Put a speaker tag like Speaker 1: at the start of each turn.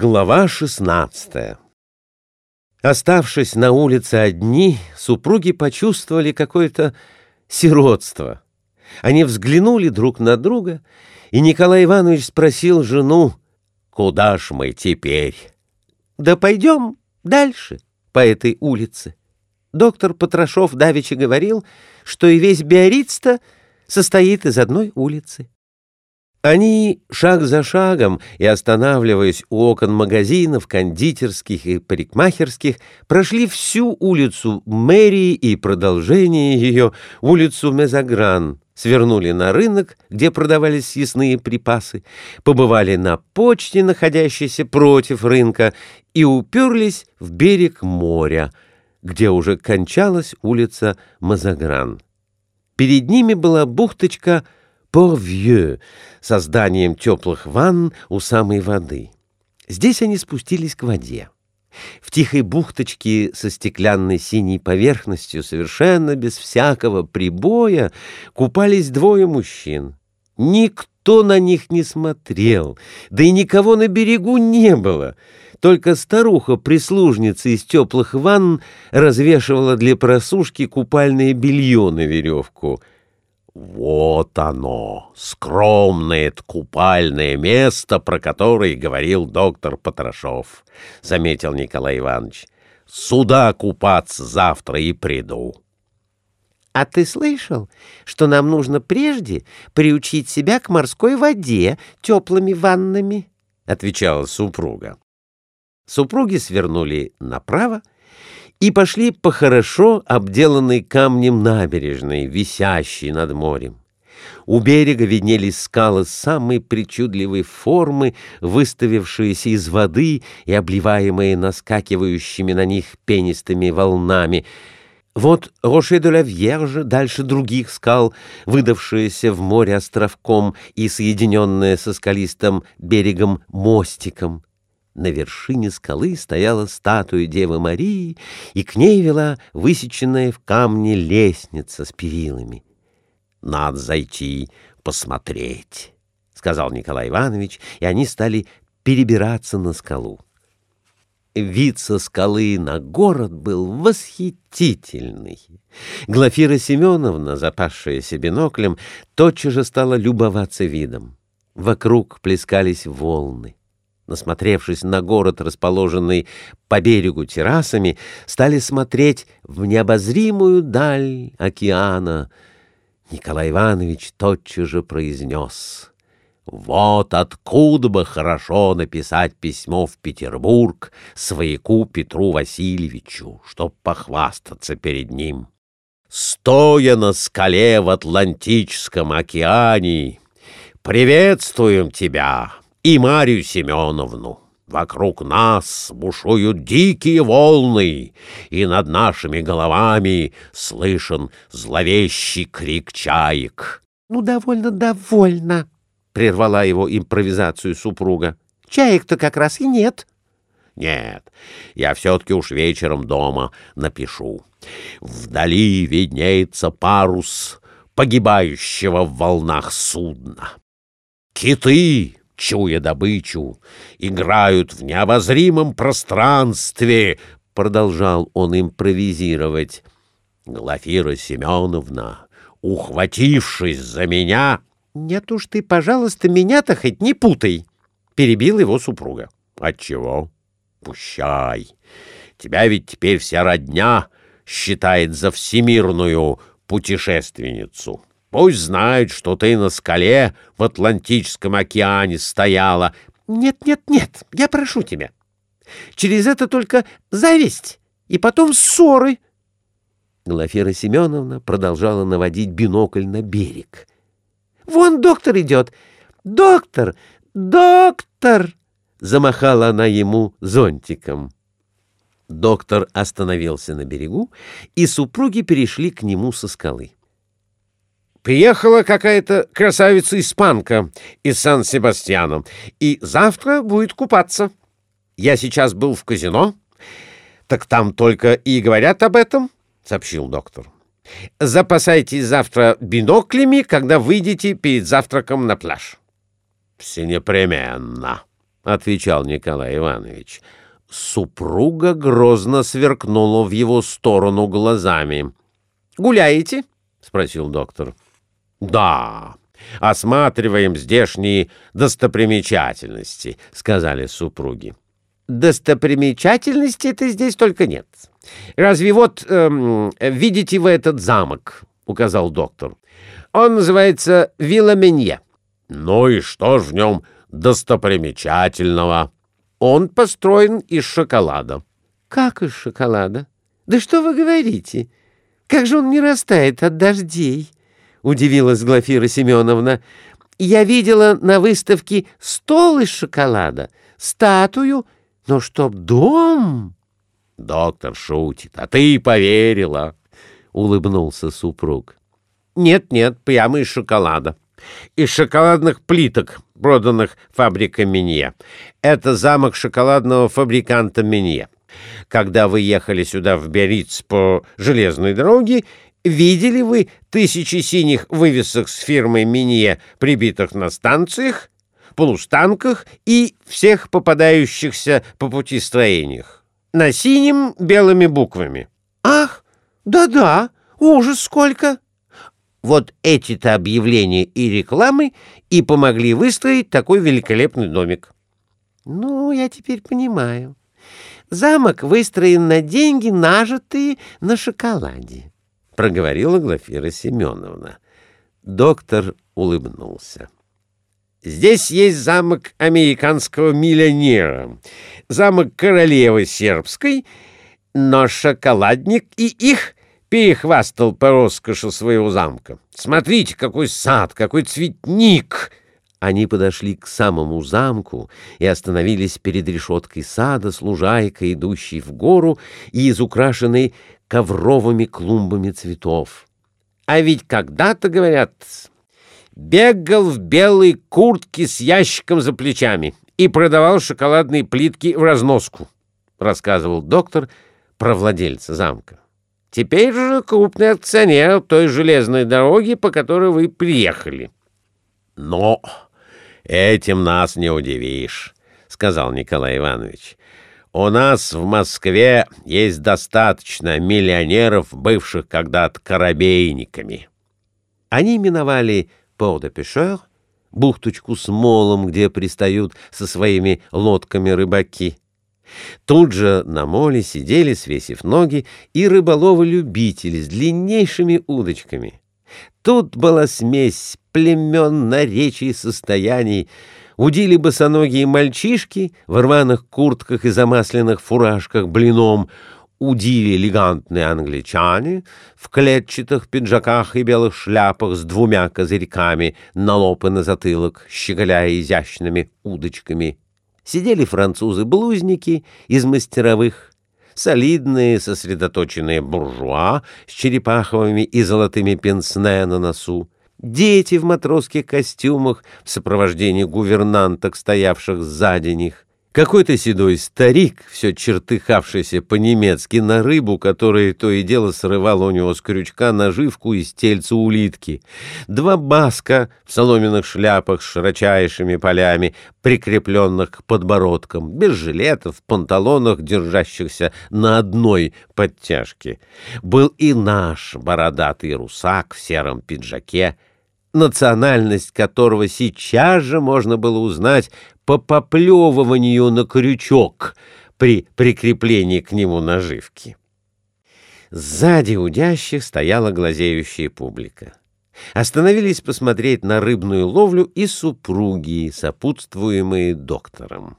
Speaker 1: Глава 16 Оставшись на улице одни, супруги почувствовали какое-то сиротство. Они взглянули друг на друга, и Николай Иванович спросил жену, «Куда ж мы теперь?» «Да пойдем дальше по этой улице». Доктор Потрошов давеча говорил, что и весь Биориц-то состоит из одной улицы. Они шаг за шагом и останавливаясь у окон магазинов, кондитерских и парикмахерских, прошли всю улицу мэрии и продолжение ее, улицу Мезогран, свернули на рынок, где продавались съестные припасы, побывали на почте, находящейся против рынка, и уперлись в берег моря, где уже кончалась улица Мазагран. Перед ними была бухточка — Порвье со зданием теплых ванн у самой воды. Здесь они спустились к воде. В тихой бухточке со стеклянной синей поверхностью, совершенно без всякого прибоя, купались двое мужчин. Никто на них не смотрел, да и никого на берегу не было. Только старуха-прислужница из теплых ванн развешивала для просушки купальное белье на веревку — вот оно, скромное купальное место, про которое говорил доктор Потрошов, — заметил Николай Иванович. Сюда купаться завтра и приду.
Speaker 2: — А ты слышал, что нам нужно прежде приучить себя к морской воде теплыми ваннами?
Speaker 1: — отвечала супруга. Супруги свернули направо, и пошли по хорошо обделанной камнем набережной, висящей над морем. У берега виднелись скалы самой причудливой формы, выставившиеся из воды и обливаемые наскакивающими на них пенистыми волнами. Вот Роше де ла Вьерже, дальше других скал, выдавшиеся в море островком и соединенные со скалистым берегом мостиком. На вершине скалы стояла статуя Девы Марии, и к ней вела высеченная в камне лестница с перилами. — Надо зайти посмотреть, — сказал Николай Иванович, и они стали перебираться на скалу. Вид со скалы на город был восхитительный. Глафира Семеновна, запасшаяся биноклем, тотчас же стала любоваться видом. Вокруг плескались волны насмотревшись на город, расположенный по берегу террасами, стали смотреть в необозримую даль океана. Николай Иванович тотчас же произнес «Вот откуда бы хорошо написать письмо в Петербург свояку Петру Васильевичу, чтоб похвастаться перед ним. Стоя на скале в Атлантическом океане, приветствуем тебя!» И Марию Семеновну. Вокруг нас бушуют дикие волны, и над нашими головами слышен зловещий крик чаек.
Speaker 2: — Ну, довольно, довольно, — прервала его импровизацию супруга. — Чаек-то как раз и нет.
Speaker 1: — Нет, я все-таки уж вечером дома напишу. Вдали виднеется парус погибающего в волнах судна. Киты чуя добычу, играют в необозримом пространстве, — продолжал он импровизировать. Глафира Семеновна, ухватившись за меня...
Speaker 2: — Нет уж ты, пожалуйста, меня-то хоть не путай, — перебил его супруга.
Speaker 1: — Отчего? Пущай. Тебя ведь теперь вся родня считает за всемирную путешественницу. Пусть знают, что ты на скале в Атлантическом океане стояла.
Speaker 2: Нет, нет, нет, я прошу тебя. Через это только зависть и потом ссоры. Глафира Семеновна продолжала наводить бинокль на берег. «Вон доктор идет! Доктор! Доктор!» Замахала она ему зонтиком. Доктор остановился на берегу, и супруги перешли к нему со скалы.
Speaker 1: Приехала какая-то красавица-испанка из Сан-Себастьяна, и завтра будет купаться. Я сейчас был в казино, так там только и говорят об этом, — сообщил доктор. Запасайтесь завтра биноклями, когда выйдете перед завтраком на пляж. — Все непременно, — отвечал Николай Иванович. Супруга грозно сверкнула в его сторону глазами.
Speaker 2: «Гуляете?» — спросил доктор.
Speaker 1: «Да, осматриваем здешние достопримечательности», — сказали супруги.
Speaker 2: «Достопримечательностей-то здесь только нет. Разве вот эм, видите вы этот замок?» — указал доктор. «Он называется Вилла Менье».
Speaker 1: «Ну и что ж в нем достопримечательного?»
Speaker 2: Он построен из шоколада. Как из шоколада? Да что вы говорите? Как же он не растает от дождей? Удивилась Глафира Семеновна. Я видела на выставке стол из шоколада, статую, но чтоб дом...
Speaker 1: Доктор шутит, а ты поверила, улыбнулся супруг.
Speaker 2: Нет-нет, прямо из шоколада из шоколадных плиток, проданных фабрикой Минье. Это замок шоколадного фабриканта Минье. Когда вы ехали сюда в Бериц по железной дороге, видели вы тысячи синих вывесок с фирмой Минье, прибитых на станциях, полустанках и всех попадающихся по пути строениях? На синем белыми буквами. Ах, да-да, ужас сколько! Вот эти-то объявления и рекламы и помогли выстроить такой великолепный домик. Ну, я теперь понимаю. Замок выстроен на деньги, нажитые на шоколаде, — проговорила Глафира Семеновна. Доктор улыбнулся. Здесь есть замок американского миллионера, замок королевы сербской, но шоколадник и их перехвастал по роскоши своего замка. Смотрите, какой сад, какой цветник!» Они подошли к самому замку и остановились перед решеткой сада с лужайкой, идущей в гору и изукрашенной ковровыми клумбами цветов. А ведь когда-то, говорят, бегал в белой куртке с ящиком за плечами и продавал шоколадные плитки в разноску, рассказывал доктор про владельца замка. Теперь же крупный акционер той железной дороги, по которой вы приехали.
Speaker 1: — Но этим нас не удивишь, — сказал Николай Иванович. — У нас в Москве есть достаточно миллионеров, бывших когда-то корабейниками.
Speaker 2: Они миновали Пор-де-Пешер, бухточку с молом, где пристают со своими лодками рыбаки. Тут же на моле сидели, свесив ноги, и рыболовы-любители с длиннейшими удочками. Тут была смесь племен, наречий, состояний. Удили босоногие мальчишки в рваных куртках и замасленных фуражках блином, удили элегантные англичане в клетчатых пиджаках и белых шляпах с двумя козырьками на лоб и на затылок, щеголяя изящными удочками сидели французы-блузники из мастеровых, солидные сосредоточенные буржуа с черепаховыми и золотыми пенсне на носу, дети в матросских костюмах в сопровождении гувернанток, стоявших сзади них, какой-то седой старик, все чертыхавшийся по-немецки на рыбу, которая то и дело срывала у него с крючка наживку из тельца улитки. Два баска в соломенных шляпах с широчайшими полями, прикрепленных к подбородкам, без жилетов, в панталонах, держащихся на одной подтяжке. Был и наш бородатый русак в сером пиджаке, национальность которого сейчас же можно было узнать по поплевыванию на крючок при прикреплении к нему наживки. Сзади удящих стояла глазеющая публика. Остановились посмотреть на рыбную ловлю и супруги, сопутствуемые доктором.